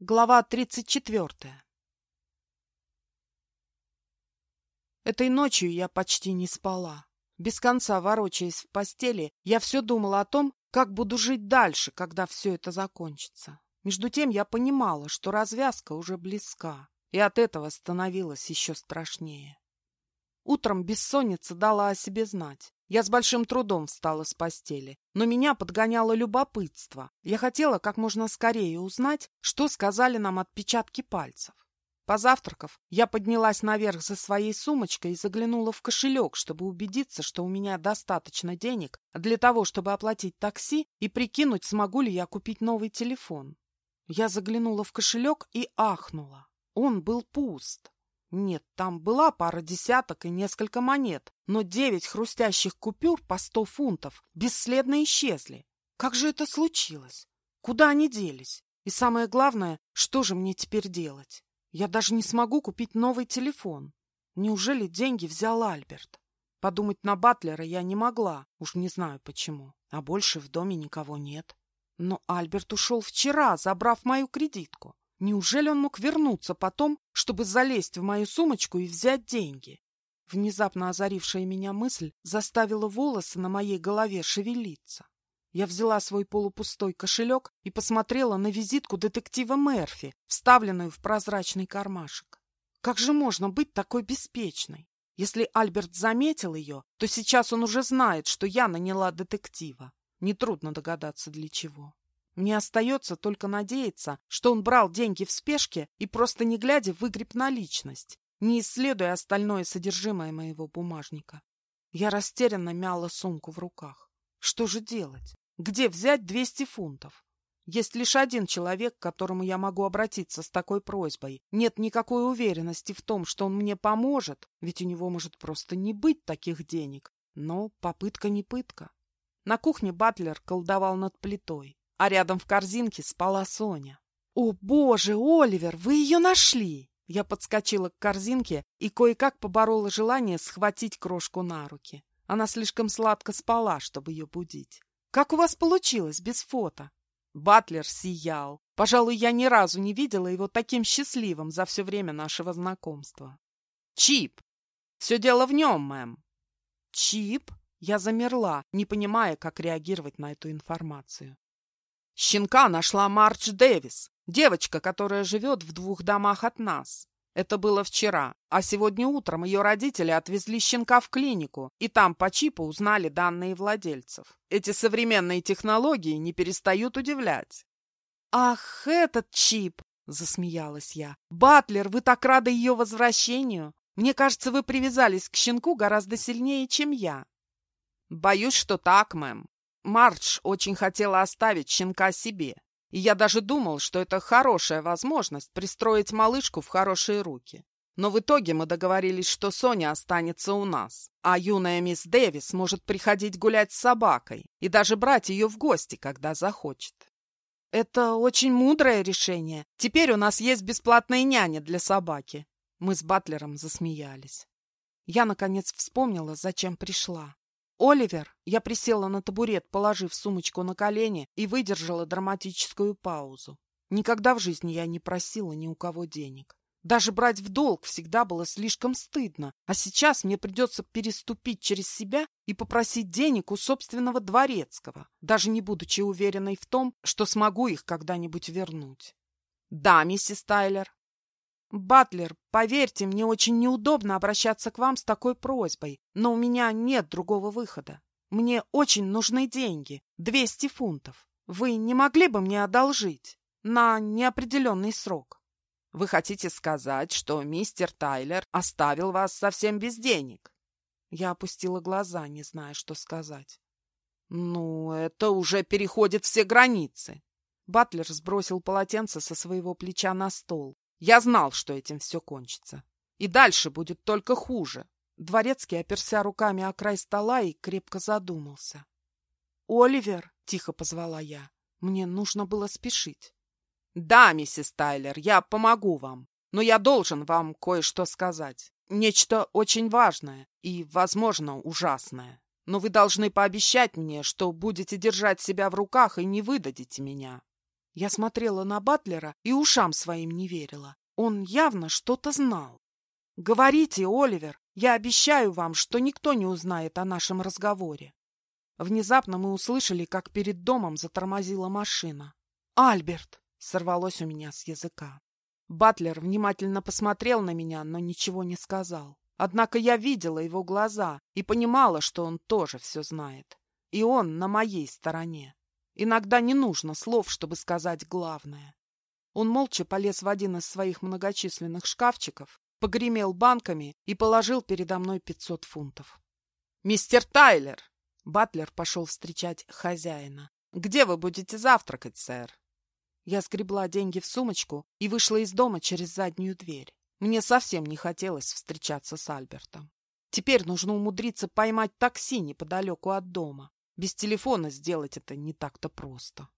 Глава 34 Этой ночью я почти не спала. Без конца ворочаясь в постели, я все думала о том, как буду жить дальше, когда все это закончится. Между тем я понимала, что развязка уже близка, и от этого становилось еще страшнее. Утром бессонница дала о себе знать. Я с большим трудом встала с постели, но меня подгоняло любопытство. Я хотела как можно скорее узнать, что сказали нам отпечатки пальцев. Позавтракав, я поднялась наверх за своей сумочкой и заглянула в кошелек, чтобы убедиться, что у меня достаточно денег для того, чтобы оплатить такси и прикинуть, смогу ли я купить новый телефон. Я заглянула в кошелек и ахнула. Он был пуст. Нет, там была пара десяток и несколько монет, но девять хрустящих купюр по сто фунтов бесследно исчезли. Как же это случилось? Куда они делись? И самое главное, что же мне теперь делать? Я даже не смогу купить новый телефон. Неужели деньги взял Альберт? Подумать на Батлера я не могла, уж не знаю почему. А больше в доме никого нет. Но Альберт ушел вчера, забрав мою кредитку. Неужели он мог вернуться потом, чтобы залезть в мою сумочку и взять деньги? Внезапно озарившая меня мысль заставила волосы на моей голове шевелиться. Я взяла свой полупустой кошелек и посмотрела на визитку детектива Мерфи, вставленную в прозрачный кармашек. Как же можно быть такой беспечной? Если Альберт заметил ее, то сейчас он уже знает, что я наняла детектива. Нетрудно догадаться, для чего. Мне остается только надеяться, что он брал деньги в спешке и просто не глядя выгреб наличность, не исследуя остальное содержимое моего бумажника. Я растерянно мяла сумку в руках. Что же делать? Где взять 200 фунтов? Есть лишь один человек, к которому я могу обратиться с такой просьбой. Нет никакой уверенности в том, что он мне поможет, ведь у него может просто не быть таких денег. Но попытка не пытка. На кухне Батлер колдовал над плитой а рядом в корзинке спала Соня. «О, боже, Оливер, вы ее нашли!» Я подскочила к корзинке и кое-как поборола желание схватить крошку на руки. Она слишком сладко спала, чтобы ее будить. «Как у вас получилось без фото?» Батлер сиял. Пожалуй, я ни разу не видела его таким счастливым за все время нашего знакомства. «Чип! Все дело в нем, мэм!» «Чип?» Я замерла, не понимая, как реагировать на эту информацию. Щенка нашла Марч Дэвис, девочка, которая живет в двух домах от нас. Это было вчера, а сегодня утром ее родители отвезли щенка в клинику, и там по чипу узнали данные владельцев. Эти современные технологии не перестают удивлять. «Ах, этот чип!» — засмеялась я. «Батлер, вы так рады ее возвращению! Мне кажется, вы привязались к щенку гораздо сильнее, чем я». «Боюсь, что так, мэм. Мардж очень хотела оставить щенка себе, и я даже думал, что это хорошая возможность пристроить малышку в хорошие руки. Но в итоге мы договорились, что Соня останется у нас, а юная мисс Дэвис может приходить гулять с собакой и даже брать ее в гости, когда захочет. Это очень мудрое решение. Теперь у нас есть бесплатная няня для собаки. Мы с Батлером засмеялись. Я, наконец, вспомнила, зачем пришла. «Оливер!» Я присела на табурет, положив сумочку на колени и выдержала драматическую паузу. Никогда в жизни я не просила ни у кого денег. Даже брать в долг всегда было слишком стыдно, а сейчас мне придется переступить через себя и попросить денег у собственного дворецкого, даже не будучи уверенной в том, что смогу их когда-нибудь вернуть. «Да, миссис Тайлер», «Батлер, поверьте, мне очень неудобно обращаться к вам с такой просьбой, но у меня нет другого выхода. Мне очень нужны деньги, 200 фунтов. Вы не могли бы мне одолжить на неопределенный срок?» «Вы хотите сказать, что мистер Тайлер оставил вас совсем без денег?» Я опустила глаза, не зная, что сказать. «Ну, это уже переходит все границы». Батлер сбросил полотенце со своего плеча на стол, я знал, что этим все кончится. И дальше будет только хуже. Дворецкий оперся руками о край стола и крепко задумался. «Оливер!» — тихо позвала я. Мне нужно было спешить. «Да, миссис Тайлер, я помогу вам. Но я должен вам кое-что сказать. Нечто очень важное и, возможно, ужасное. Но вы должны пообещать мне, что будете держать себя в руках и не выдадите меня. Я смотрела на Батлера и ушам своим не верила. Он явно что-то знал. «Говорите, Оливер, я обещаю вам, что никто не узнает о нашем разговоре». Внезапно мы услышали, как перед домом затормозила машина. «Альберт!» — сорвалось у меня с языка. Батлер внимательно посмотрел на меня, но ничего не сказал. Однако я видела его глаза и понимала, что он тоже все знает. И он на моей стороне. Иногда не нужно слов, чтобы сказать главное. Он молча полез в один из своих многочисленных шкафчиков, погремел банками и положил передо мной пятьсот фунтов. «Мистер Тайлер!» Батлер пошел встречать хозяина. «Где вы будете завтракать, сэр?» Я сгребла деньги в сумочку и вышла из дома через заднюю дверь. Мне совсем не хотелось встречаться с Альбертом. Теперь нужно умудриться поймать такси неподалеку от дома. Без телефона сделать это не так-то просто.